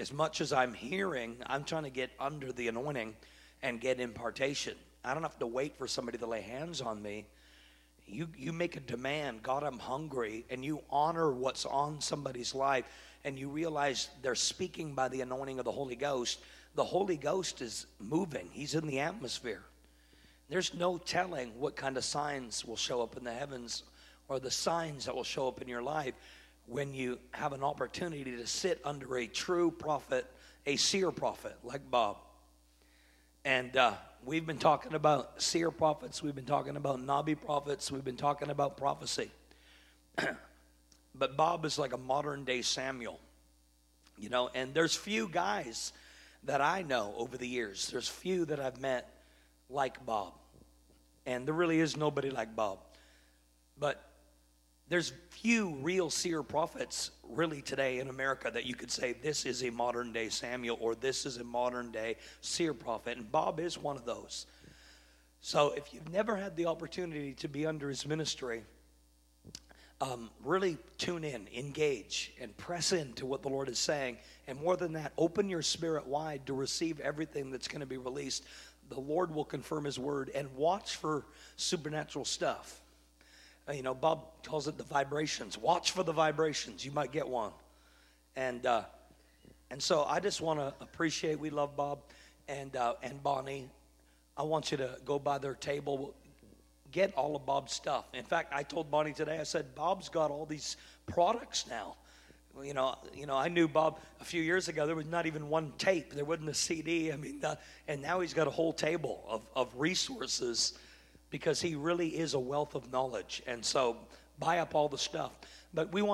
as much as I'm hearing, I'm trying to get under the anointing and get impartation. I don't have to wait for somebody to lay hands on me. You, you make a demand, God, I'm hungry, and you honor what's on somebody's life, and you realize they're speaking by the anointing of the Holy Ghost. The Holy Ghost is moving, He's in the atmosphere. There's no telling what kind of signs will show up in the heavens or the signs that will show up in your life when you have an opportunity to sit under a true prophet, a seer prophet like Bob. And uh, we've been talking about seer prophets, we've been talking about Nabi prophets, we've been talking about prophecy. but Bob is like a modern day Samuel, you know, and there's few guys that I know over the years, there's few that I've met like Bob. And there really is nobody like Bob. But there's few real seer prophets really today in America that you could say this is a modern day Samuel or this is a modern day seer prophet. And Bob is one of those. So if you've never had the opportunity to be under his ministry, um, really tune in, engage, and press into what the Lord is saying. And more than that, open your spirit wide to receive everything that's going to be released. The Lord will confirm his word and watch for supernatural stuff. Uh, you know, Bob calls it the vibrations. Watch for the vibrations. You might get one. And uh, and so I just want to appreciate. We love Bob and uh, and Bonnie. I want you to go by their table, get all of Bob's stuff. In fact, I told Bonnie today. I said Bob's got all these products now. You know, you know, I knew Bob a few years ago. There was not even one tape. There wasn't a CD. I mean, uh, and now he's got a whole table of, of resources because he really is a wealth of knowledge. And so buy up all the stuff. But we want